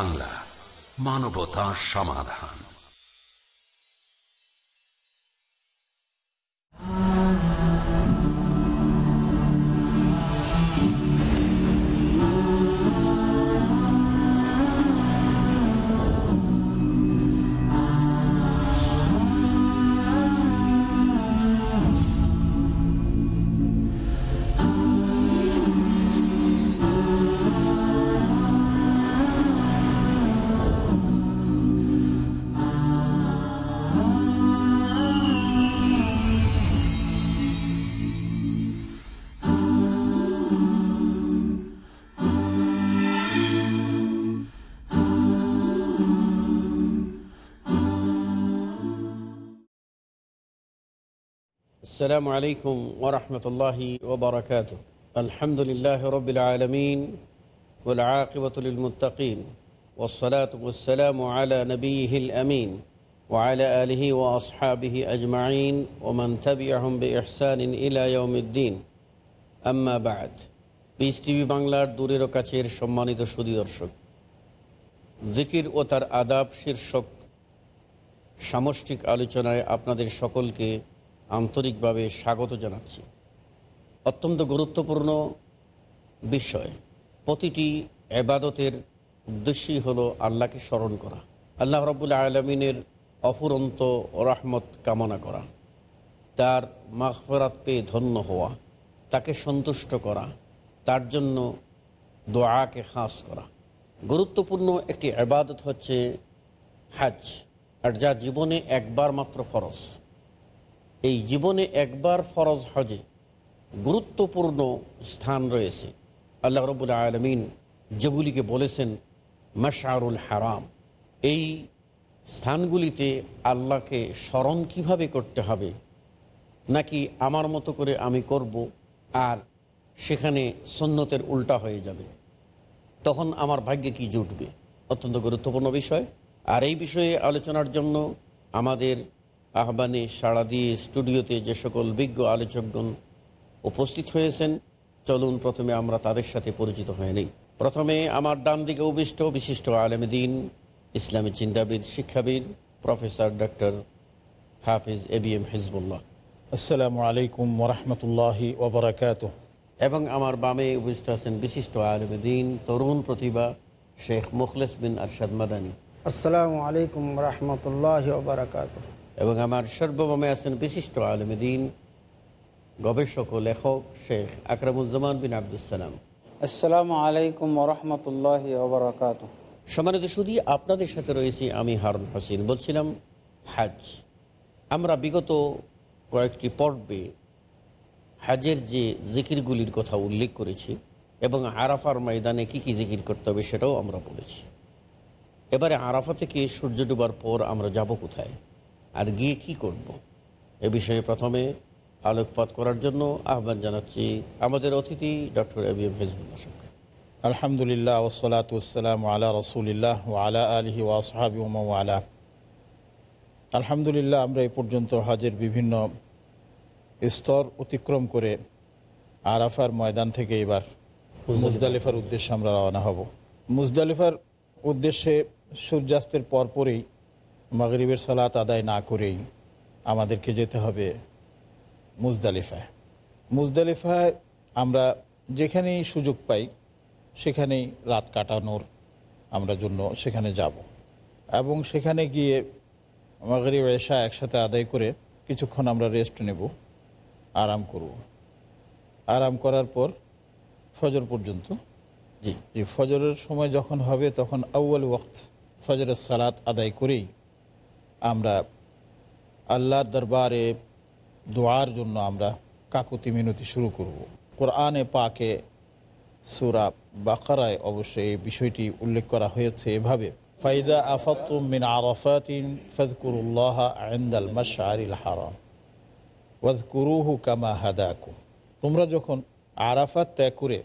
বাংলা মানবতা সমাধান। السلام عليكم ورحمة الله وبركاته الحمد لله رب العالمين والعاقبة للمتقين والصلاة والسلام على نبيه الأمين وعلى آله وأصحابه أجمعين ومن تبعهم بإحسان إلى يوم الدين أما بعد piece TV বাংলার দূরের ও কাছের সম্মানিত সুদী দর্শক জিকির ও তার আদাব শীর্ষক সামষ্টিক আলোচনায় আপনাদের সকলকে আন্তরিকভাবে স্বাগত জানাচ্ছি। অত্যন্ত গুরুত্বপূর্ণ বিষয়। প্রতিটি এবাদতের উদ্দেশ্যই হলো আল্লাহকে স্মরণ করা। আল্লাহ রবুল্লা আলমিনের অফুরন্ত রহমত কামনা করা। তার মাখফরাত পেয়ে ধন্য হওয়া। তাকে সন্তুষ্ট করা। তার জন্য দোয়াকে খাস করা। গুরুত্বপূর্ণ একটি আবাদত হচ্ছে হাজ। আর যা জীবনে একবার মাত্র ফরজ। এই জীবনে একবার ফরজ হজে গুরুত্বপূর্ণ স্থান রয়েছে। আল্লাহ রবুল আলমিন যেগুলিকে বলেছেন মশারুল হারাম এই স্থানগুলিতে আল্লাহকে স্মরণ কীভাবে করতে হবে, নাকি আমার মতো করে আমি করব আর সেখানে সন্ন্যতের উল্টা হয়ে যাবে? তখন আমার ভাগ্যে কি জুটবে? অত্যন্ত গুরুত্বপূর্ণ বিষয়। আর এই বিষয়ে আলোচনার জন্য আমাদের আহ্বানে সাড়া দিয়ে স্টুডিওতে যে সকল বিজ্ঞ আলোচকগণ উপস্থিত হয়েছেন চলুন প্রথমে আমরা তাদের সাথে পরিচিত হয়ে নিই। প্রথমে আমার ডান দিকে উবিষ্ট বিশিষ্ট আলমদিন ইসলামী চিন্তাবিদ শিক্ষাবিদ professor doctor Hafiz A B M Hizbullah. আসসালামু আলাইকুম ওরহমতুল্লাহি ওবরাকাত এবং আমার বামে উপস্থিত আছেন বিশিষ্ট আলমদিন তরুণ প্রতিভা শেখ মুখলেস বিন আরশাদ মাদানী। আসসালামু আলাইকুম রহমতুল্লাহ বারকাত এবং আমার সর্বমে আছেন বিশিষ্ট আলমদিন গবেষক ও লেখক শেখ আকরামুজ্জামান বিন আবদুসালাম আসসালামু আলাইকুম ওরহমতুল্লাহ ওবরাকাত সম্মানিত শুধু আপনাদের সাথে রয়েছি আমি হারুন হোসেন। বলছিলাম হাজ। আমরা বিগত কয়েকটি পর্বে হাজের যে জিকিরগুলির কথা উল্লেখ করেছি এবং আরাফার ময়দানে কি কি জিকির করতে হবে সেটাও আমরা বলেছি। এবারে আরাফা থেকে সূর্য ডুবার পর আমরা যাব কোথায়? আর গিয়ে কি করব। এ বিষয়ে প্রথমে আলোকপাত করার জন্য আহ্বান জানাচ্ছি আমাদের অতিথি doctor A B M Hezbullah Sheikh আলহামদুলিল্লাহ ওসলাত ওসালাম আলা রসুলিল্লাহ আলা আলহি ওয়াসহাবি আলা আলহামদুলিল্লাহ আমরা এই পর্যন্ত হজের বিভিন্ন স্তর অতিক্রম করে আরাফার ময়দান থেকে এবার মুজদালিফার উদ্দেশ্যে আমরা রওনা হব। মুজদালিফার উদ্দেশ্যে সূর্যাস্তের পরপরই মাগরিবের সালাত আদায় না করেই আমাদেরকে যেতে হবে মুজদালিফায়। মুজদালিফায় আমরা যেখানেই সুযোগ পাই, সেখানেই রাত কাটানোর আমরা জন্য সেখানে যাব। এবং সেখানে গিয়ে মাগরিব এসা একসাথে আদায় করে কিছুক্ষণ আমরা রেস্ট নেব, আরাম করব। আরাম করার পর ফজর পর্যন্ত জি, ফজরের সময় যখন হবে তখন আউ্য়াল ওয়াক্ত ফজরের সালাত আদায় করেই আমরা আল্লাহর দরবারে দোয়ার জন্য আমরা কাকুতি মিনতি শুরু করব। কোরআনে পাকে সুরা বাকারায় অবশ্যই এই বিষয়টি উল্লেখ করা হয়েছে এভাবে, ফাইদা আফাতুম মিন আরফাতিন ফজকুরুল্লাহ আইন্দাল মাশারিল হারাম ওয়াজকুরুহু কামা হাদাকুম তোমরা যখন আরাফাত ত্যাগ করে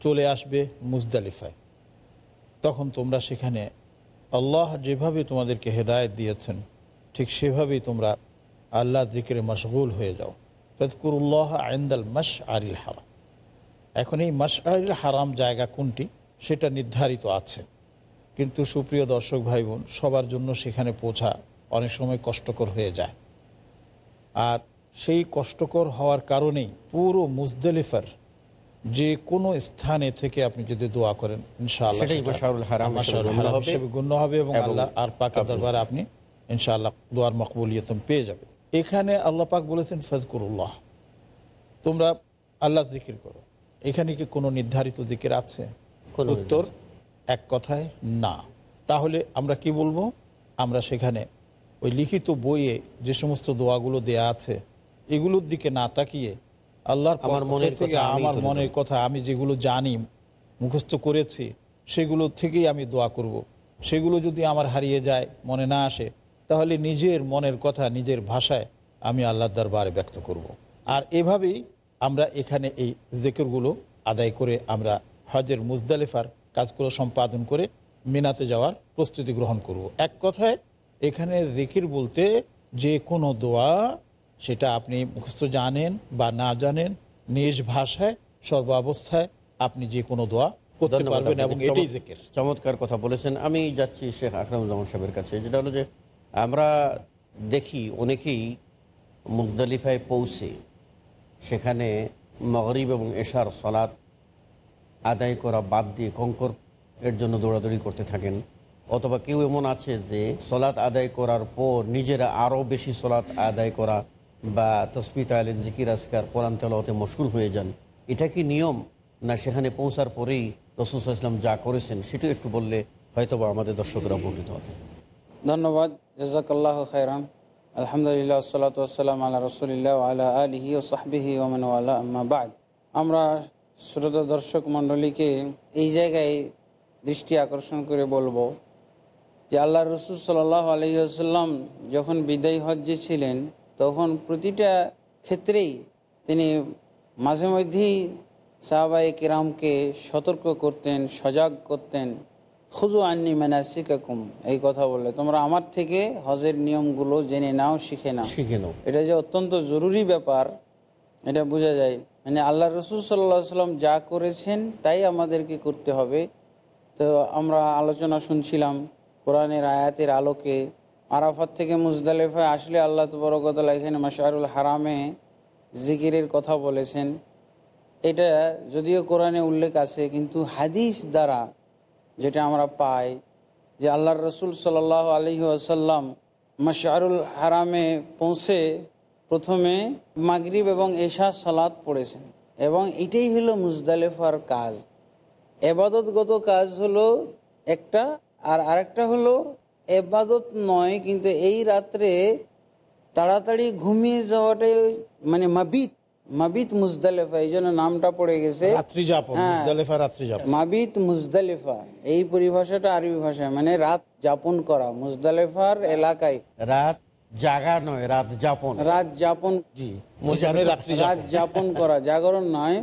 চলে আসবে মুজদালিফায়, তখন তোমরা সেখানে আল্লাহ যেভাবে তোমাদেরকে হেদায়ত দিয়েছেন, ঠিক সেভাবেই তোমরা আল্লাহ দিকের মশগুল হয়ে যাও। ফজকুরুল্লাহ আইন্দাল মাস আরিল হারাম। এখন এই মাস আরিল হারাম জায়গা কোনটি? সেটা নির্ধারিত আছে। কিন্তু সুপ্রিয় দর্শক ভাই বোন সবার জন্য সেখানে পৌঁছা অনেক সময় কষ্টকর হয়ে যায়। আর সেই কষ্টকর হওয়ার কারণেই পুরো মুজদলিফার যে কোনো স্থানে থেকে আপনি যদি দোয়া করেন ইনশাআল্লাহ হিসেবে গণ্য হবে। এবং এবং আল্লাহ আর পাকের দরবারে আপনি ইনশাআল্লাহ দোয়ার মকবুলিয়তম পেয়ে যাবে এখানে আল্লাহ পাক বলেছেন ফজকুরুল্লাহ। তোমরা আল্লাহ জিকির করো। এখানে কি কোনো নির্ধারিত জিকির আছে? উত্তর এক কথায় না। তাহলে আমরা কি বলব? আমরা সেখানে ওই লিখিত বইয়ে যে সমস্ত দোয়াগুলো দেয়া আছে এগুলোর দিকে না তাকিয়ে আল্লাহর আমার মনের থেকে কথা আমার মনের কথা আমি যেগুলো জানি মুখস্থ করেছি সেগুলো থেকেই আমি দোয়া করব। সেগুলো যদি আমার হারিয়ে যায় মনে না আসে তাহলে নিজের মনের কথা নিজের ভাষায় আমি আল্লাহর দরবারে ব্যক্ত করব। আর এভাবেই আমরা এখানে এই জেকেরগুলো আদায় করে আমরা হজের মুজদালিফার কাজগুলো সম্পাদন করে মিনাতে যাওয়ার প্রস্তুতি গ্রহণ করব। এক কথায় এখানে জিকির বলতে যে কোনো দোয়া সেটা আপনি মুখস্থ জানেন বা না জানেন নিজ ভাষায় সর্বাবস্থায় আপনি যে কোনো দোয়া করতে পারবেন এবং এটাই জেকের। চমৎকার কথা বলেছেন। আমি যাচ্ছি শেখ আকরামুজ্জামান সাহেবের কাছে যেটা হলো যে আমরা দেখি অনেকেই মুগদালিফায় পৌঁছে সেখানে মগরিব এবং এশার সলাৎ আদায় করা বাদ দিয়ে কঙ্কর এর জন্য দৌড়াদৌড়ি করতে থাকেন। অথবা কেউ এমন আছে যে সলাৎ আদায় করার পর নিজেরা আরও বেশি সলাৎ আদায় করা বা তসমিত আলী জিকির আসকার কোরআন তেলাওয়াতে মশগুল হয়ে যান, এটা কি নিয়ম? না সেখানে পৌঁছার পরেই রসুল ইসলাম যা করেছেন সেটাও একটু বললে হয়তোবা আমাদের দর্শকরা উপকৃত হবে ধন্যবাদ। জাজাকাল্লাহ খাইরান আলহামদুলিল্লাহ সাল্লাত আসসালাম আল্লাহ রসুলিল্লাহ আলা আলিহি ও সাহবিহি ওমান আল্লাহ আম্মাবাদ আমরা শ্রোতা দর্শক মণ্ডলীকে এই জায়গায় দৃষ্টি আকর্ষণ করে বলব যে আল্লাহ রসুল সাল্লাহ আলহিহাল্লাম যখন বিদায়ী হজ্জে ছিলেন তখন প্রতিটা ক্ষেত্রেই তিনি মাঝে মধ্যেই সাহাবাই কিরামকে সতর্ক করতেন সজাগ করতেন। খুজু আন্নি মানাসিকাকুম এই কথা বললে তোমরা আমার থেকে হজের নিয়মগুলো জেনে নাও শিখে নাও। শিখে নাও। এটা যে অত্যন্ত জরুরি ব্যাপার এটা বোঝা যায়। মানে আল্লাহ রসুল সাল্লাহ সাল্লাম যা করেছেন তাই আমাদেরকে করতে হবে। তো আমরা আলোচনা শুনছিলাম কোরআনের আয়াতের আলোকে আরাফাত থেকে মুজদালেফায় আসলে আল্লাহ তবরকতলা এখানে মাশারুল হারামে জিকিরের কথা বলেছেন। এটা যদিও কোরআনে উল্লেখ আছে, কিন্তু হাদিস দ্বারা যেটা আমরা পাই যে আল্লাহর রসুল সাল আলহি আসাল্লাম মাশারুল হারামে পৌঁছে প্রথমে মাগরিব এবং এশা সালাত পড়েছেন। এবং এটাই হলো মুজদালেফার কাজ। এবাদতগত কাজ হলো একটা, আর আরেকটা হলো এবাদত নয় কিন্তু এই রাত্রে তাড়াতাড়ি ঘুমিয়ে যাওয়াটাই মানে মাবিত মাবিত মুজদালেফা এই জন্য নামটা পড়ে গেছে। রাত্রি হ্যাঁ। মাবিত মুজদালেফা এই পরিভাষাটা আরবি ভাষায় মানে রাত যাপন করা মুজদালেফার এলাকায়। রাত জাগা নয় রাত যাপন। রাত যাপন জি। রাত্রি রাত যাপন যাপন করা জাগরণ নয়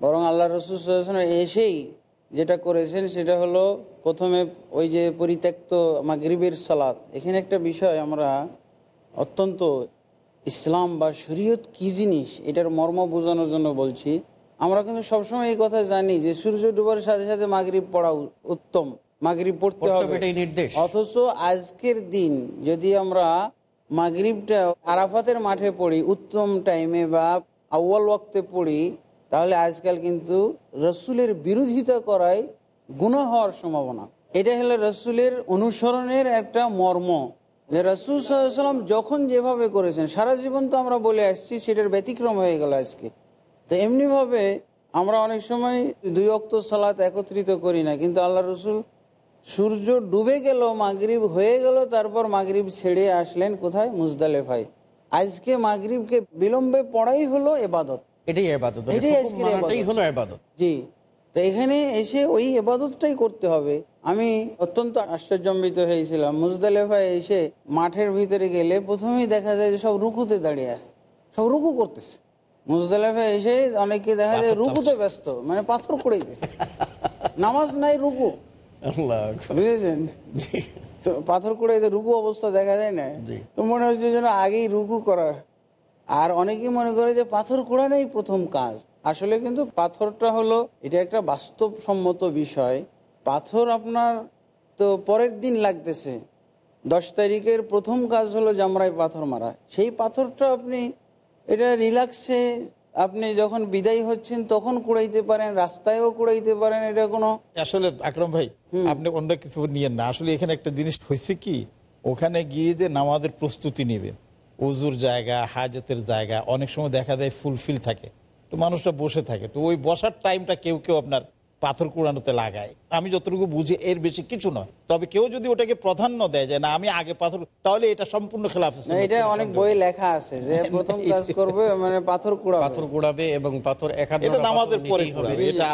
বরং আল্লাহ রসুল এসেই যেটা করেছেন সেটা হলো প্রথমে ওই যে পরিত্যক্ত মাগরিবের সালাত। এখানে একটা বিষয় আমরা অত্যন্ত ইসলাম বা শরীয়ত কি জিনিস এটার মর্ম বোঝানোর জন্য বলছি। আমরা কিন্তু সবসময় এই কথা জানি যে সূর্য ডুবার সাথে সাথে মাগরিব পড়া উত্তম। মাগরিব পড়তে হবে। হবে, নির্দেশ। অথচ আজকের দিন যদি আমরা মাগরিবটা আরাফাতের মাঠে পড়ি উত্তম টাইমে বা আউ্য়াল ওয়াক্তে পড়ি তাহলে আজকাল কিন্তু রসুলের বিরোধিতা করায় গুণা হওয়ার সম্ভাবনা। এটা হলো রসুলের অনুসরণের একটা মর্ম। যে রসুল সাল্লাম যখন যেভাবে করেছেন, সারা জীবন তো আমরা বলে আসছি সেটার ব্যতিক্রম হয়ে গেল আজকে। তো এমনিভাবে আমরা অনেক সময় দুই অক্ত সালাত একত্রিত করি না, কিন্তু আল্লাহ রসুল সূর্য ডুবে গেল, মাগরিব হয়ে গেল, তারপর মাগরিব ছেড়ে আসলেন কোথায়? মুজদালেফায়। আজকে মাগরিবকে বিলম্বে পড়াই হলো এবাদত। এটাই এবাদত এটাই আজকের এটাই হলো এবাদত জি। তো এখানে এসে ওই এবাদতটাই করতে হবে। আমি অত্যন্ত আশ্চর্যম্বিত হয়েছিলাম। মুজদালেফায় এসে মাঠের ভিতরে গেলে প্রথমেই দেখা যায় যে সব রুকুতে দাঁড়িয়ে আছে। সব রুকু করতেছে। মুজদালেফায় এসে অনেকে দেখা যায় রুকুতে ব্যস্ত। মানে পাথর করে দিতেছে নামাজ নাই রুকু। বুঝেছেন। তো পাথর করে রুকু অবস্থা দেখা যায় না। তো মনে হচ্ছে যেন আগেই রুকু করা আর অনেকেই মনে করে যে পাথর কোড়ানোই প্রথম কাজ। আসলে কিন্তু পাথরটা হলো এটা একটা বাস্তবসম্মত বিষয়। পাথর আপনার তো পরের দিন লাগতেছে। দশ তারিখের প্রথম কাজ হলো জামরায় পাথর মারা। সেই পাথরটা আপনি এটা রিল্যাক্সে আপনি যখন বিদায় হচ্ছেন তখন কুড়াইতে পারেন রাস্তায়ও কুড়াইতে পারেন এটা কোনো আসলে আকরম ভাই আপনি অন্য কিছু নিয়েন না। আসলে এখানে একটা জিনিস হয়েছে কি ওখানে গিয়ে যে নামাজের প্রস্তুতি নেবেন। উজুর জায়গা হাজতের জায়গা অনেক সময় দেখা যায় ফুলফিল থাকে। তো মানুষরা বসে থাকে। তো ওই বসার টাইমটা কেউ কেউ আপনার পাথর কুড়ানোতে লাগায়। আমি যতটুকু বুঝি এর বেশি কিছু নয়। তবে কেউ যদি ওটাকে প্রাধান্য দেয় যে না আমি আগে পাথর তাহলে এটা সম্পূর্ণ খেলাফ এটা অনেক বই লেখা আছে যে প্রথম কাজ করবে মানে পাথর কুড়াবে। পাথর কুড়াবে এবং পাথর একান্ন এটা নামাজের পরে হবে। এটা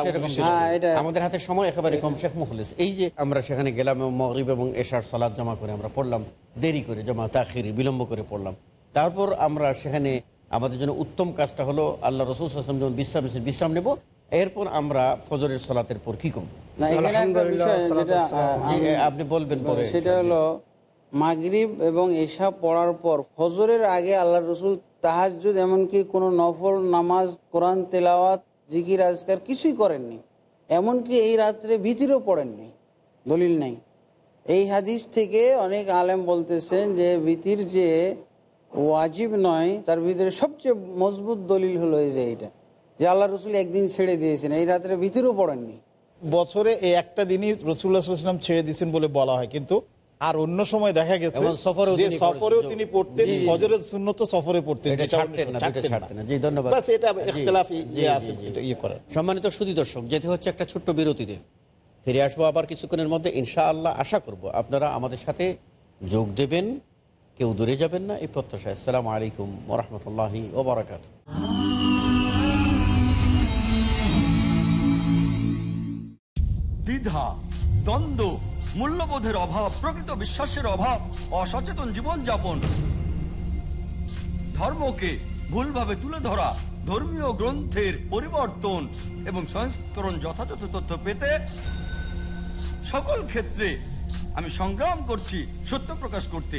হ্যাঁ, এটা আমাদের হাতে সময় একেবারে কম। শেখ মুখলিস এই যে আমরা সেখানে গেলাম এবং মগরিব এবং এশার সালাদ জমা করে আমরা পড়লাম দেরি করে জমা তাখিরি বিলম্ব করে পড়লাম। তারপর আমরা সেখানে আমাদের জন্য উত্তম কাজটা হলো আল্লাহ রসুল আসলাম যেমন বিশ্রাম বিশ্রাম নেব। এরপর আমরা ফজরের সলাতের পর কি করব? আপনি বলবেন সেটা হলো মাগরিব এবং এশা পড়ার পর ফজরের আগে আল্লাহ রসুল তাহাজুদ এমনকি কোনো নফল নামাজ কোরআন তেলাওয়াত জিকির আজকার কিছুই করেননি। এমনকি এই রাত্রে ভীতিরও পড়েননি। দলিল নাই। এই হাদিস থেকে অনেক আলেম বলতেছেন যে ভীতির যে ওয়াজিব নয় তার ভিতরে সবচেয়ে মজবুত দলিল হলো এই যে এইটা যে আল্লাহ রসুল একদিন ছেড়ে দিয়েছেন এই রাত্রে ভিতরেও পড়েননি। বছরে এই একটা দিনই রসুল্লাহাম ছেড়ে দিয়েছেন বলে বলা হয় কিন্তু আর অন্য সময় দেখা গেছে যে তিনি সফরেও তিনি পড়তেন। ফজরের সফরে সম্মানিত সুদী দর্শক যেতে হচ্ছে একটা ছোট্ট বিরতিতে ফিরে আসব আবার কিছুক্ষণের মধ্যে ইনশাআল্লাহ আশা করব আপনারা আমাদের সাথে যোগ দেবেন। কেউ দূরে যাবেন না, এই প্রত্যাশা আসসালামু আলাইকুম ওরহমতুল্লাহি ওবরাকাত। দ্বিধা, দ্বন্দ্ব, মূল্যবোধের অভাব, প্রকৃত বিশ্বাসের অভাব, অসচেতন জীবনযাপন। ধর্মকে ভুলভাবে তুলে ধরা, ধর্মীয় গ্রন্থের পরিবর্তন এবং সংস্করণ যথাযথ তথ্য পেতে সকল ক্ষেত্রে আমি সংগ্রাম করছি, সত্য প্রকাশ করতে।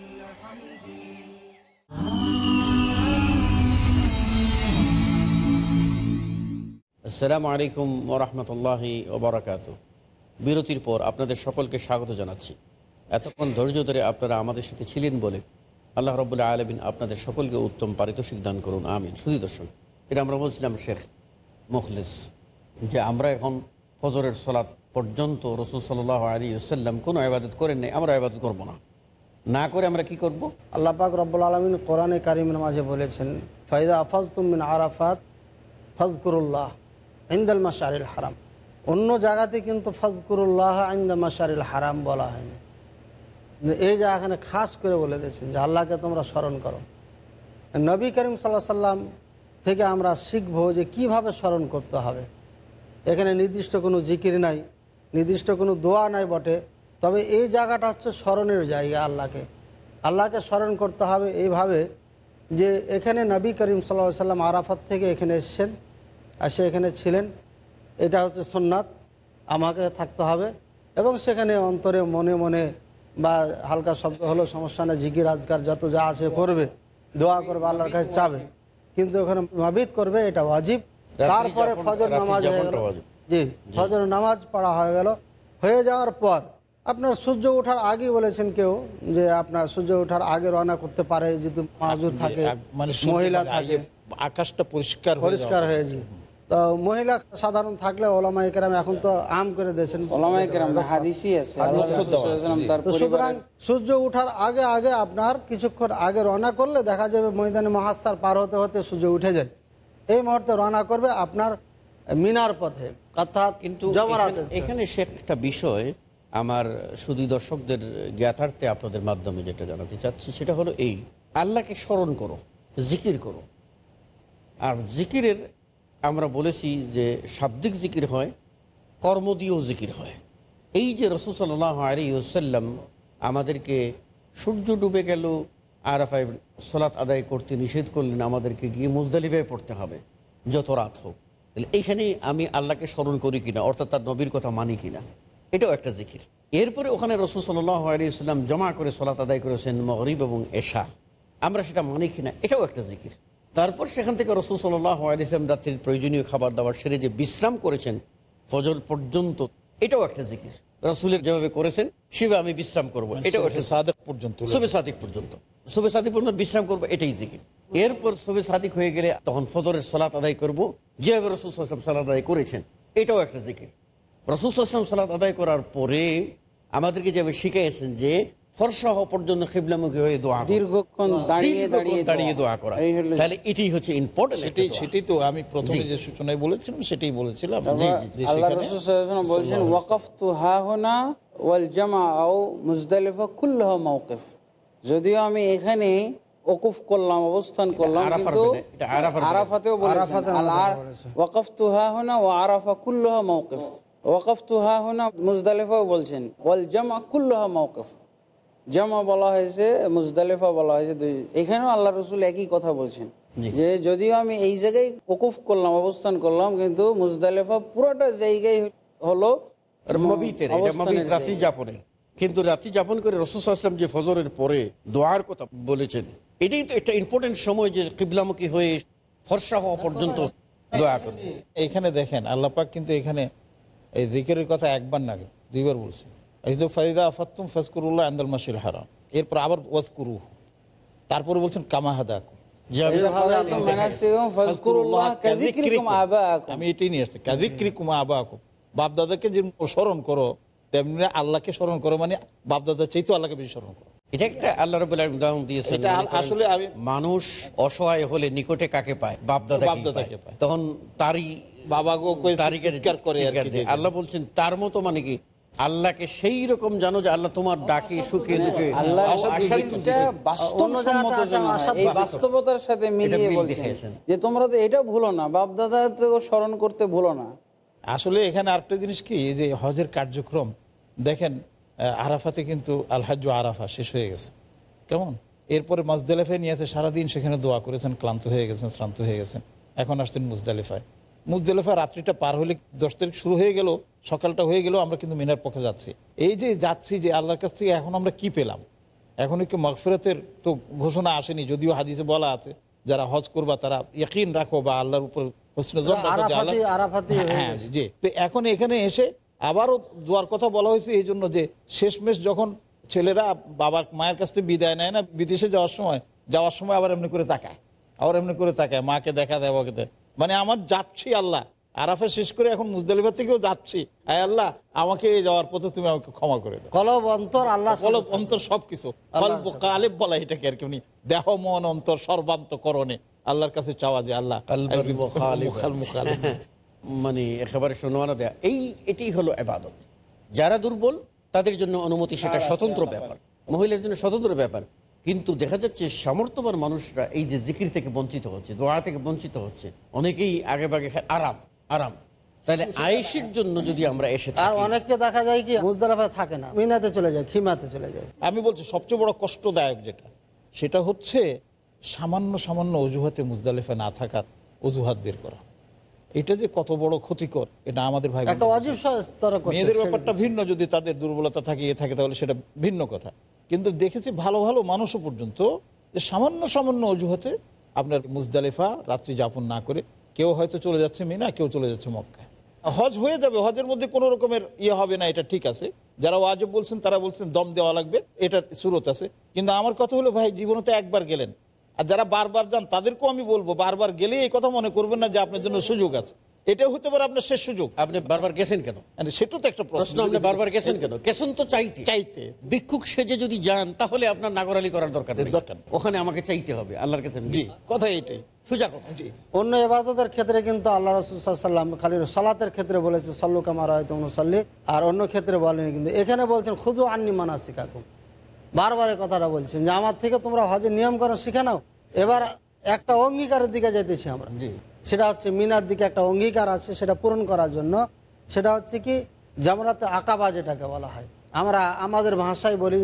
আসসালামু আলাইকুম ওরহমতুল্লাহি ওবরাকাত বিরতির পর আপনাদের সকলকে স্বাগত জানাচ্ছি। এতক্ষণ ধৈর্য ধরে আপনারা আমাদের সাথে ছিলেন বলে আল্লাহ রবুল্লাহ আলমিন আপনাদের সকলকে উত্তম পারিতোষিক দান করুন, আমিন। শুধু দর্শন এটা আমরা বলছিলাম শেখ মুখলিস যে আমরা এখন ফজরের সলাৎ পর্যন্ত রসুল সাল্লাহ আলী সাল্লাম কোনো আবাদত করেন নাই, আমরা আবাদত করব না। না করে আমরা কি করব? আল্লাহ পাক রব্বুল আলমিন কোরআনে কারিমের মাঝে বলেছেন ফাইদা আফাজ তুমিন আরাফাত ফজকুরুল্লাহ ইন্দাল মাশারিল হারাম। অন্য জায়গাতে কিন্তু ফজকুরুল্লাহ ইন্দা মাশারিল হারাম বলা হয়নি। এই জায়গাখানে খাস করে বলে দিয়েছেন যে আল্লাহকে তোমরা স্মরণ করো। নবী করিম সাল্লাহ সাল্লাম থেকে আমরা শিখব যে কীভাবে স্মরণ করতে হবে। এখানে নির্দিষ্ট কোনো জিকির নাই, নির্দিষ্ট কোনো দোয়া নাই বটে। তবে এই জায়গাটা হচ্ছে স্মরণের জায়গা আল্লাহকে। আল্লাহকে স্মরণ করতে হবে এইভাবে যে এখানে নবী করিম সাল্লা সাল্লাম আরাফাত থেকে এখানে এসছেন। এসে এখানে ছিলেন। এটা হচ্ছে সোননাথ। আমাকে থাকতে হবে। এবং সেখানে অন্তরে মনে মনে বা হালকা শব্দ হলো সমস্যা না জিকির আজকার যত যা আছে করবে দোয়া করবে আল্লাহর কাছে চাবে। কিন্তু ওখানে মাবিদ করবে এটা ওয়াজিব। তারপরে ফজর নামাজ হয়ে গেল জি ফজর নামাজ পড়া হয়ে গেল। হয়ে যাওয়ার পর আপনার সূর্য ওঠার আগে বলেছেন কেউ যে আপনার সূর্য ওঠার আগে রওনা করতে পারে যদি মাজুর থাকে মানে মহিলা থাকে। আকাশটা পরিষ্কার পরিষ্কার হয়ে যায়। তো মহিলা সাধারণ থাকলে ওলামা একরাম এখন তো আম করে দিয়েছেন। সুতরাং সূর্য ওঠার আগে আগে আপনার কিছুক্ষণ আগে রওনা করলে দেখা যাবে ময়দানে মহাস্তার পার হতে হতে সূর্য উঠে যায়। এই মুহূর্তে রওনা করবে আপনার মিনার পথে অর্থাৎ কিন্তু এখানে সে একটা বিষয় আমার শুধু দর্শকদের জ্ঞাতার্থে আপনাদের মাধ্যমে যেটা জানাতে চাচ্ছি সেটা হলো এই আল্লাহকে স্মরণ করো জিকির করো। আর জিকিরের আমরা বলেছি যে শাব্দিক জিকির হয় কর্ম দিয়েও জিকির হয়। এই যে রসুল সাল্লাহ আলী ওসাল্লাম আমাদেরকে সূর্য ডুবে গেল, আরাফায় সলাৎ আদায় করতে নিষেধ করলেন, আমাদেরকে গিয়ে মুজদালিফায় পড়তে হবে, যত রাত হোক। তাহলে এইখানে আমি আল্লাহকে স্মরণ করি কিনা, অর্থাৎ তার নবীর কথা মানি কিনা, এটাও একটা জিকির। এরপরে ওখানে রসুল সাল্লাহ আলী জমা করে সলাৎ আদায় করেছেন মগরিব এবং এশা। আমরা সেটা মানি কিনা, এটাও একটা জিকির। তারপর সেখান থেকে রসুল সাল্লাহ ইসলাম রাত্রির প্রয়োজনীয় খাবার দাবার সেরে যে বিশ্রাম করেছেন ফজর পর্যন্ত এটাও একটা জিকির। রসুলের যেভাবে করেছেন সেভাবে আমি বিশ্রাম করব। এটাও একটা সাদেক পর্যন্ত শুভে সাদিক পর্যন্ত। শুভে সাদিক পর্যন্ত বিশ্রাম করব এটাই জিকির। এরপর শুভে সাদিক হয়ে গেলে তখন ফজরের সালাত আদায় করব। যেভাবে রসুল আসলাম সালাত আদায় করেছেন এটাও একটা জিকির। রসুল আসলাম সালাত আদায় করার পরে আমাদেরকে যেভাবে শিখিয়েছেন যে ফর্সা হওয়া পর্যন্ত খিবলামুখী হয়ে দোয়া দীর্ঘক্ষণ দাঁড়িয়ে দাঁড়িয়ে দাঁড়িয়ে দোয়া করা। তাহলে এটাই হচ্ছে ইম্পর্টেন্ট সেটাই সেটাই তো আমি প্রথমে যে সূচনায় বলেছিলাম সেটাই বলেছিলাম। আল্লাহ রাসূল সাল্লাল্লাহু বলছেন ওয়াকাফতু হা হুনা ওয়াল জামা আও মুজদালিফা কুল্লাহা মাওকিফ। যদিও আমি এখানে ওকুফ করলাম অবস্থান করলাম কিন্তু। আরাফাতেও বলেছেন আর। ওয়াকাফতু হা হুনা ওয়া আরাফা কুল্লাহা মাওকিফ। ওয়াকাফতু হা হুনা মুজদালিফাও বলছেন ওয়াল জামা কুল্লাহা মাওকিফ। জামা বলা হয়েছে মুজদালিফা বলা হয়েছে দুই এখানেও আল্লাহ রসুল একই কথা বলছেন। যে যদিও আমি এই জায়গায় ওকুফ করলাম অবস্থান করলাম কিন্তু মুজদালিফা পুরোটা জায়গায় হলো রাত্রি। যাপনের কিন্তু রাত্রি যাপন করে রসুল আসলাম যে ফজরের পরে দোয়ার কথা বলেছেন এটাই তো একটা ইম্পর্টেন্ট সময় যে কিবলামুখী হয়ে ফর্সা হওয়া পর্যন্ত দোয়া করবে। এখানে দেখেন আল্লাহ পাক কিন্তু এখানে এই দিকের কথা একবার না দুইবার বলছে। ফাইদা আফাত্তুম আন্দাল হারাম। এরপর আবার তারপরে বলছেন আমি আল্লাহকে স্মরণ করো মানে চাইতো আল্লাহকে বেশি স্মরণ করো। এটা একটা আল্লাহ উদাহরণ আসলে মানুষ অসহায় হলে নিকটে কাকে পায়? বাপদাদা তখন তারই বাবা গো তারিখের করে আল্লাহ বলছেন তার মতো মানে কি? আল্লাহকে সেই রকম জানো যে আল্লাহ তোমার ডাকে সুখে দুঃখে। এই বাস্তবতার সাথে মিলিয়ে মিল বলছেন যে তোমরা তো এটা ভুলো না বাপ দাদা তো স্মরণ করতে ভুলো না। আসলে এখানে আরেকটা জিনিস কি এই যে হজের কার্যক্রম দেখেন আরাফাতে কিন্তু আলহাজ আরাফা শেষ হয়ে গেছে। কেমন? এরপরে মজদালেফায় নিয়ে আছে সারাদিন সেখানে দোয়া করেছেন ক্লান্ত হয়ে গেছেন শ্রান্ত হয়ে গেছেন। এখন আসছেন মুজদালিফায়। মুজদালিফা রাত্রিটা পার হলে দশ তারিখ শুরু হয়ে গেল সকালটা হয়ে গেল আমরা কিন্তু মিনার পক্ষে যাচ্ছি। এই যে যাচ্ছি যে আল্লাহর কাছ থেকে এখন আমরা কি পেলাম? এখন কি মগফিরাতের তো ঘোষণা আসেনি যদিও হাদিসে বলা আছে যারা হজ করবা তারা ইয়কিন রাখো বা আল্লাহর উপর আরাফাতি হয়ে গেছে। জি। তো এখন এখানে এসে আবারও দোয়ার কথা বলা হয়েছে এই জন্য যে শেষমেশ যখন ছেলেরা বাবার মায়ের কাছ থেকে বিদায় নেয় না বিদেশে যাওয়ার সময় যাওয়ার সময় আবার এমনি করে তাকায়। আবার এমনি করে তাকায় মাকে দেখা দেয় বাবাকে দেয়। মানে আমার যাচ্ছি আল্লাহ। আরাফে শেষ করে এখন মুজদালিবার থেকেও যাচ্ছি। আয় আল্লাহ আমাকে এই যাওয়ার পথে তুমি আমাকে ক্ষমা করে দাও। কলব অন্তর আল্লাহ কলব অন্তর সবকিছু। কল্প কালেব বলা এটাকে আর কি উনি। দেহ মন অন্তর সর্বান্তকরণে। আল্লাহর কাছে চাওয়া যে আল্লাহ। মানে একেবারে সম্মাননা দেয়া। এই এটাই হলো এবাদত। যারা দুর্বল তাদের জন্য অনুমতি সেটা স্বতন্ত্র ব্যাপার। মহিলাদের জন্য স্বতন্ত্র ব্যাপার। কিন্তু দেখা যাচ্ছে সামর্থ্যবান মানুষরা এই যে জিকির থেকে বঞ্চিত হচ্ছে দোয়া থেকে বঞ্চিত হচ্ছে অনেকেই আগে বাগে আরাম আরাম। তাহলে আয়েসের জন্য যদি আমরা এসে আর অনেককে দেখা যায় কি মুজদালাফায় থাকে না মিনাতে চলে যায় খিমাতে চলে যায়। আমি বলছি সবচেয়ে বড় কষ্টদায়ক যেটা সেটা হচ্ছে সামান্য সামান্য অজুহাতে মুজদালিফা না থাকার অজুহাত বের করা। এটা যে কত বড় ক্ষতিকর এটা আমাদের ভাই মেয়েদের ব্যাপারটা ভিন্ন যদি তাদের দুর্বলতা থাকে ইয়ে থাকে তাহলে সেটা ভিন্ন কথা। কিন্তু দেখেছি ভালো ভালো মানুষও পর্যন্ত যে সামান্য সামান্য অজুহাতে আপনার মুজদালিফা রাত্রি যাপন না করে কেউ হয়তো চলে যাচ্ছে মিনা, কেউ চলে যাচ্ছে মক্কা হজ হয়ে যাবে, হজের মধ্যে কোনো রকমের ইয়ে হবে না, এটা ঠিক আছে। যারা ওয়াজব বলছেন, তারা বলছেন দম দেওয়া লাগবে এটা সুরত আছে। কিন্তু আমার কথা হলো, ভাই, জীবনে তো একবার গেলেন। আর যারা বারবার যান, তাদেরকেও আমি বলব, বারবার গেলে এই কথা মনে করবেন না যে আপনার জন্য সুযোগ আছে। এটাও হতে পারে আপনার শেষ সুযোগ। আপনি বারবার গেছেন কেন? মানে সেটাও তো একটা প্রশ্ন। আপনি বারবার গেছেন কেন? গেছেন তো চাইতে। চাইতে। ভিক্ষুক সেজে যদি যান তাহলে আপনার নাগরালি করার দরকার দরকার ওখানে আমাকে চাইতে হবে আল্লাহর কাছে জি কথা এটাই সোজা কথা। জি। অন্য এবাদতের ক্ষেত্রে কিন্তু আল্লাহ রসুল্লাম খালি সালাতের ক্ষেত্রে বলেছে সল্লু কামার হয়তো অনুসল্লি আর অন্য ক্ষেত্রে বলেনি কিন্তু এখানে বলছেন খুদু আন্নি মানা শিখাকুম বারবার এই কথাটা বলছেন যে আমার থেকে তোমরা হজের নিয়ম করো শিখে নাও। এবার একটা অঙ্গীকারের দিকে যাইতেছি আমরা। সেটা হচ্ছে মিনার দিকে একটা অঙ্গীকার আছে, সেটা পূরণ করার জন্য। সেটা হচ্ছে কি জামরাতে আকাবা যেটাকে বলা হয়। আমরা আমাদের ভাষায় বলি,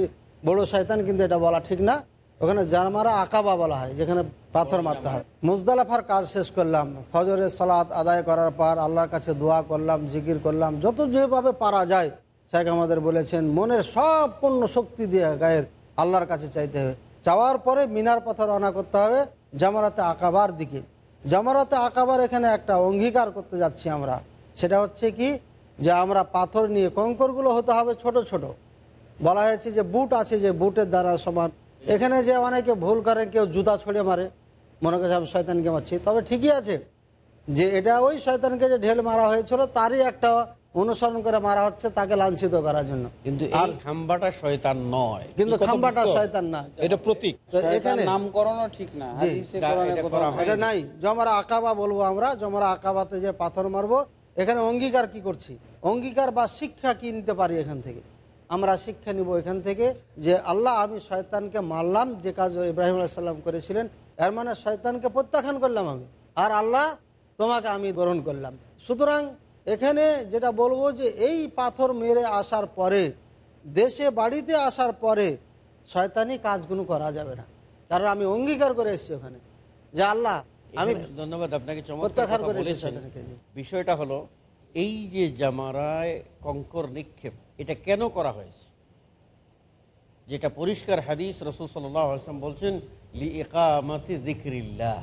বড় শয়তান কিন্তু এটা বলা ঠিক না। ওখানে জামারা আকাবা বলা হয়, যেখানে পাথর মারতে হয়। মুজদালাফার কাজ শেষ করলাম। ফজরের সালাত আদায় করার পর আল্লাহর কাছে দোয়া করলাম, জিকির করলাম। যত যেভাবে পারা যায় শেখ আমাদের বলেছেন, মনের সব পূর্ণ শক্তি দিয়ে গায়ের আল্লাহর কাছে চাইতে হবে। চাওয়ার পরে মিনার পথে রওনা করতে হবে জামারাতে আকাবার দিকে। জামারাতে আকাবার এখানে একটা অঙ্গীকার করতে যাচ্ছি আমরা। সেটা হচ্ছে কি? যে আমরা পাথর নিয়ে কঙ্করগুলো হতে হবে ছোট ছোট। বলা হয়েছে যে বুট আছে যে বুটের দ্বারা সমান। এখানে যে অনেকে ভুল করে কেউ জুতা ছড়িয়ে মারে। মনে করছে আমি শয়তানকে মারছি। তবে ঠিকই আছে যে এটা ওই শয়তানকে যে ঢেল মারা হয়েছিল, তারই একটা অনুসরণ করে মারা হচ্ছে তাকে লাঞ্ছিত করার জন্য। কিন্তু আর খাম্বাটা শয়তান নয়। কিন্তু খাম্বাটা শয়তান না। এটা প্রতীক। এখানে নামকরণও ঠিক না। হাদিসে কোরআনে এটা কোথাও নাই। এটা নাই। জমারা আকাবা বলব আমরা জমারা আকাবাতে যে পাথর মারবো এখানে অঙ্গীকার কি করছি? অঙ্গীকার বা শিক্ষা কি নিতে পারি এখান থেকে? আমরা শিক্ষা নিব এখান থেকে যে আল্লাহ আমি শয়তানকে মারলাম যে কাজ ইব্রাহিম আলাইসাল্লাম করেছিলেন এর মানে শয়তানকে প্রত্যাখ্যান করলাম আমি। আর আল্লাহ তোমাকে আমি গ্রহণ করলাম। সুতরাং এখানে যেটা বলব যে এই পাথর মেরে আসার পরে দেশে বাড়িতে আসার পরে শয়তানি কাজগুলো করা যাবে না। কারণ আমি অঙ্গীকার করে এসেছি ওখানে যে আল্লাহ আমি ধন্যবাদ আপনাকে চমৎকার করেছি বিষয়টা হলো এই যে জামারায় কঙ্কর নিক্ষেপ এটা কেন করা হয়েছে? যেটা পরিষ্কার হাদিস রসুল সাল্লাম বলছেন লি একামাতি জিক্রিল্লাহ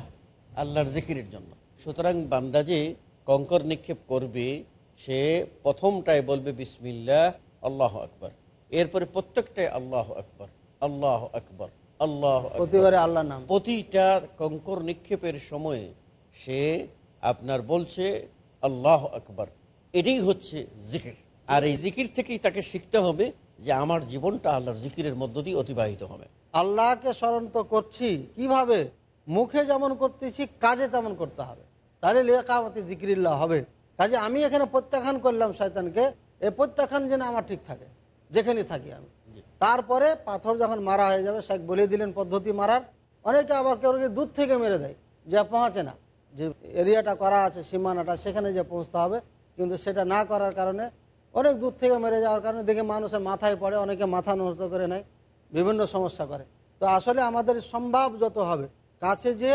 আল্লাহর জিকিরের জন্য। সুতরাং বান্দা যে কঙ্কর নিক্ষেপ করবে সে প্রথমটায় বলবে বিসমিল্লাহ আল্লাহ আকবর। এরপরে প্রত্যেকটাই আল্লাহ আকবর আল্লাহ আকবর আল্লাহ প্রতিবারে আল্লাহ নাম। প্রতিটা কঙ্কর নিক্ষেপের সময়ে সে আপনার বলছে আল্লাহ আকবর। এটাই হচ্ছে জিকির। আর এই জিকির থেকেই তাকে শিখতে হবে যে আমার জীবনটা আল্লাহর জিকিরের মধ্য দিয়ে অতিবাহিত হবে। আল্লাহকে স্মরণ তো করছি। কীভাবে? মুখে যেমন করতেছি কাজে তেমন করতে হবে। তাহলে লেখামতি জিক্রিল্লাহ হবে। কাজে আমি এখানে প্রত্যাখ্যান করলাম শয়তানকে এই প্রত্যাখ্যান যেন আমার ঠিক থাকে যেখানে থাকি আমি। তারপরে পাথর যখন মারা হয়ে যাবে শেখ বলে দিলেন পদ্ধতি মারার অনেকে আবার কেউ কেউ দূর থেকে মেরে দেয় যে পৌঁছে না। যে এরিয়াটা করা আছে সীমানাটা সেখানে যে পৌঁছতে হবে কিন্তু সেটা না করার কারণে অনেক দূর থেকে মেরে যাওয়ার কারণে দেখে মানুষের মাথায় পড়ে অনেকে মাথা নষ্ট করে নেয় বিভিন্ন সমস্যা করে। তো আসলে আমাদের সম্ভব যত হবে কাছে যে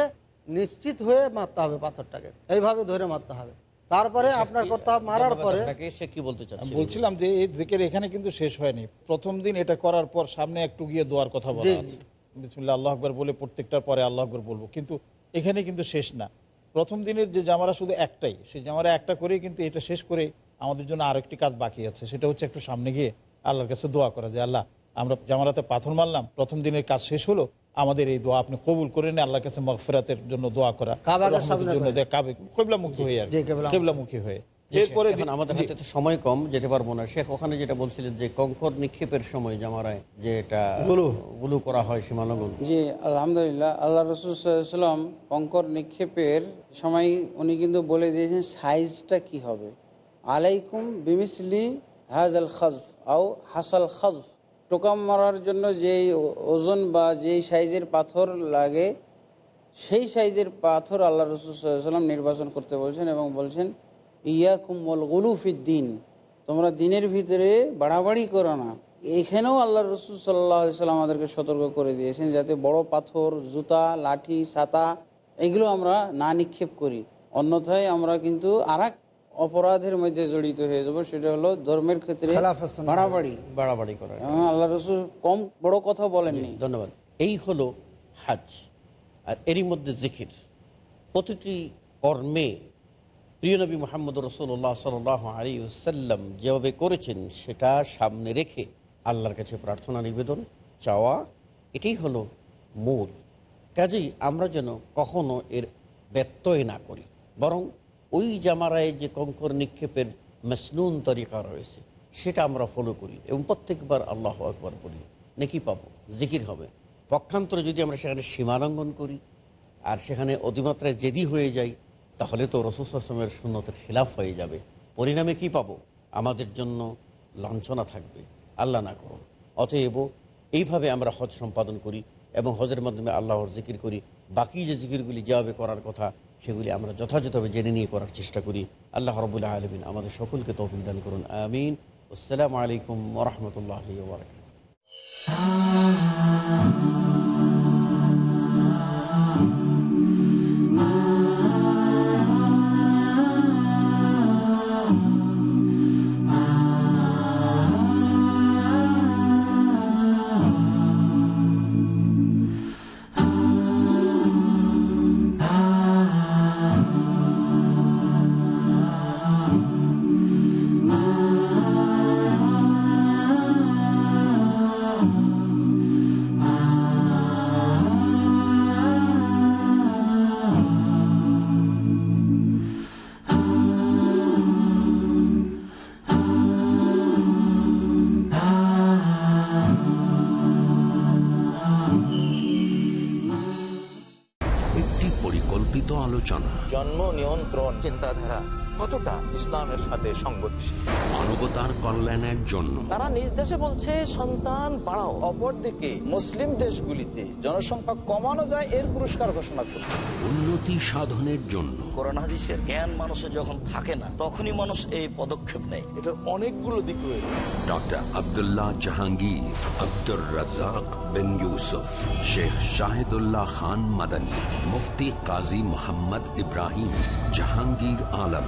নিশ্চিত হয়ে মারতে হবে পাথরটাকে। এইভাবে ধরে মারতে হবে। তারপরে আপনার করতে হবে মারার পরে সে কি বলতে চাচ্ছি? বলছিলাম যে এই জিকের এখানে কিন্তু শেষ হয়নি। প্রথম দিন এটা করার পর সামনে একটু গিয়ে দোয়ার কথা বলা আছে। বিসমুল্লাহ আল্লাহ আকবর বলে প্রত্যেকটার পরে আল্লাহ আকবর বলব। কিন্তু এখানে কিন্তু শেষ না। প্রথম দিনের যে জামারা শুধু একটাই সেই জামারা একটা করেই কিন্তু এটা শেষ করে আমাদের জন্য আরেকটি কাজ বাকি আছে। সেটা হচ্ছে একটু সামনে গিয়ে আল্লাহর কাছে দোয়া করা যে আল্লাহ আমরা জামারাতে পাথর মারলাম প্রথম দিনের কাজ শেষ হলো আমাদের এই দোয়া আপনি কবুল করে নিয়ে আল্লাহর কাছে মগফেরাতের জন্য দোয়া করা জন্য কেবলামুখী হয়ে আর কেবলামুখী। হয়ে। এরপরে আমাদের হাতে তো সময় কম যেতে পারব না। শেখ ওখানে যেটা বলছিলেন যে কঙ্কর নিক্ষেপের সময় জামারায় যে এটা গুলু। করা হয় জি আলহামদুলিল্লাহ। আল্লাহ রসুলাম কঙ্কর নিক্ষেপের সময় উনি কিন্তু বলে দিয়েছেন সাইজটা কি হবে? আলাইকুম বিমিসলি হাজ আল খাজ আও হাসাল খাজ টোকা মারার জন্য যেই ওজন বা যেই সাইজের পাথর লাগে, সেই সাইজের পাথর আল্লাহ রসুলাম নির্বাচন করতে বলছেন এবং বলছেন ইয়া কুমল গুলুফিদ্দিন তোমরা দিনের ভিতরে বাড়াবাড়ি করো না। এখানেও আল্লাহ রসুল সাল্লাহ সাল্লাম আমাদেরকে সতর্ক করে দিয়েছেন, যাতে বড় পাথর, জুতা, লাঠি, ছাতা, এগুলো আমরা না নিক্ষেপ করি। অন্যথায় আমরা কিন্তু আর অপরাধের মধ্যে জড়িত হয়ে যাব সেটা হলো ধর্মের ক্ষেত্রে। বাড়াবাড়ি। বাড়াবাড়ি করা আল্লাহ রসুল কম বড় কথা বলেননি। ধন্যবাদ। এই হলো হাজ আর এরই মধ্যে জিকির। প্রতিটি কর্মে প্রিয় নবী মোহাম্মদ রসুল্লাহ সাল আলী সাল্লাম যেভাবে করেছেন সেটা সামনে রেখে আল্লাহর কাছে প্রার্থনা নিবেদন চাওয়া এটাই হলো মূল। কাজেই আমরা যেন কখনো এর ব্যত্যয় না করি বরং ওই জামারায় যে কঙ্কর নিক্ষেপের মেসনুন তরিকা রয়েছে, সেটা আমরা ফলো করি এবং প্রত্যেকবার আল্লাহ আকবর বলি নেকি পাবো, জিকির হবে। পক্ষান্তরে যদি আমরা সেখানে সীমালঙ্ঘন করি আর সেখানে অতিমাত্রায় জেদি হয়ে যাই, তাহলে তো রসুসমের শূন্যতের খিলাফ হয়ে যাবে। পরিণামে কি পাবো? আমাদের জন্য লাঞ্ছনা থাকবে। আল্লাহ না করুন। অতএব এইভাবে আমরা হজ সম্পাদন করি। এবং হজের মাধ্যমে আল্লাহর জিকির করি। বাকি যে জিকিরগুলি যেভাবে করার কথা, সেগুলি আমরা যথাযথভাবে জেনে নিয়ে করার চেষ্টা করি। আল্লাহ রবুল্লাহ আলমিন আমাদের সকলকে তহবিল দান করুন। আমিন। আসসালামু আলাইকুম ওরহমতুল্লাহ বারকাত মানবতার কল্যাণের জন্য। তারা নিজ দেশে বলছে সন্তান বাড়াও। অপরদিকে মুসলিম দেশগুলিতে জনসংখ্যা কমানো যায় এর পুরস্কার ঘোষণা করছে। উন্নতি সাধনের জন্য। কোরআন জ্ঞান মানুষের যখন থাকে না তখনই মানুষ এই পদক্ষেপ নেয়। এটার অনেকগুলো দিক রয়েছে। ডক্টর আব্দুল্লাহ জাহাঙ্গীর আব্দুর রাজাক বিন ইউসুফ শেখ শাহিদুল্লাহ খান মাদানী মুফতি কাজী মোহাম্মদ ইব্রাহিম জাহাঙ্গীর আলম।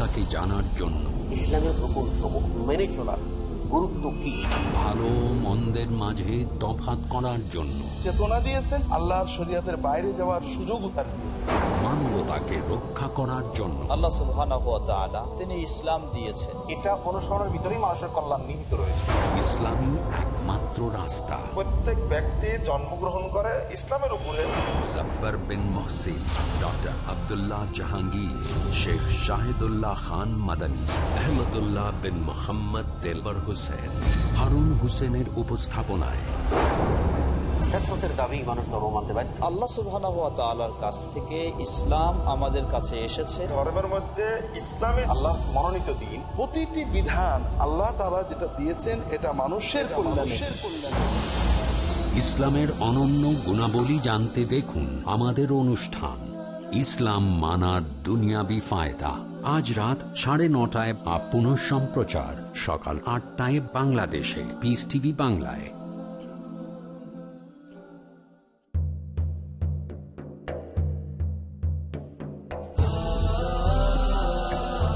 সৃষ্টিকর্তাকে জানার জন্য। ইসলামের রকম সমূহ মেনে চলার গুরুত্ব কি? ভালো মন্দের মাঝে তফাত করার জন্য। চেতনা দিয়েছেন আল্লাহর শরীয়তের বাইরে যাওয়ার সুযোগ তার মানবতাকে রক্ষা করার জন্য। আল্লাহ সুবহানাহু ওয়া তাআলা তিনি ইসলাম দিয়েছেন। এটা অনুসরণের ভিতরেই মানুষের কল্যাণ নিহিত রয়েছে। ইসলামী একমাত্র রাস্তা। প্রত্যেক ব্যক্তি জন্মগ্রহণ করে ইসলামের উপরে। মুজফার বিন মহসিন ডক্টর আব্দুল্লাহ জাহাঙ্গীর শেখ শাহিদুল্লাহ খান মাদানী আহমদুল্লাহ বিন মোহাম্মদ দেলবর হুসেন হারুন হুসেনের উপস্থাপনায়। ফেতরতের দাবি মানুষ ধর্ম মানতে পারে আল্লাহ সুবহানাহু ওয়া তাআলার কাছ থেকে ইসলাম আমাদের কাছে এসেছে। ধর্মের মধ্যে ইসলামী আল্লাহ মনোনীত দিন প্রতিটি বিধান আল্লাহ তারা যেটা দিয়েছেন এটা মানুষের কল্যাণে ইসলামের অনন্য গুণাবলী জানতে দেখুন আমাদের অনুষ্ঠান ইসলাম মানার দুনিয়াবি ফায়দা। আজ রাত সাড়ে নটায় বা পুনঃ সম্প্রচার সকাল আটটায় বাংলাদেশে পিস টিভি বাংলায়।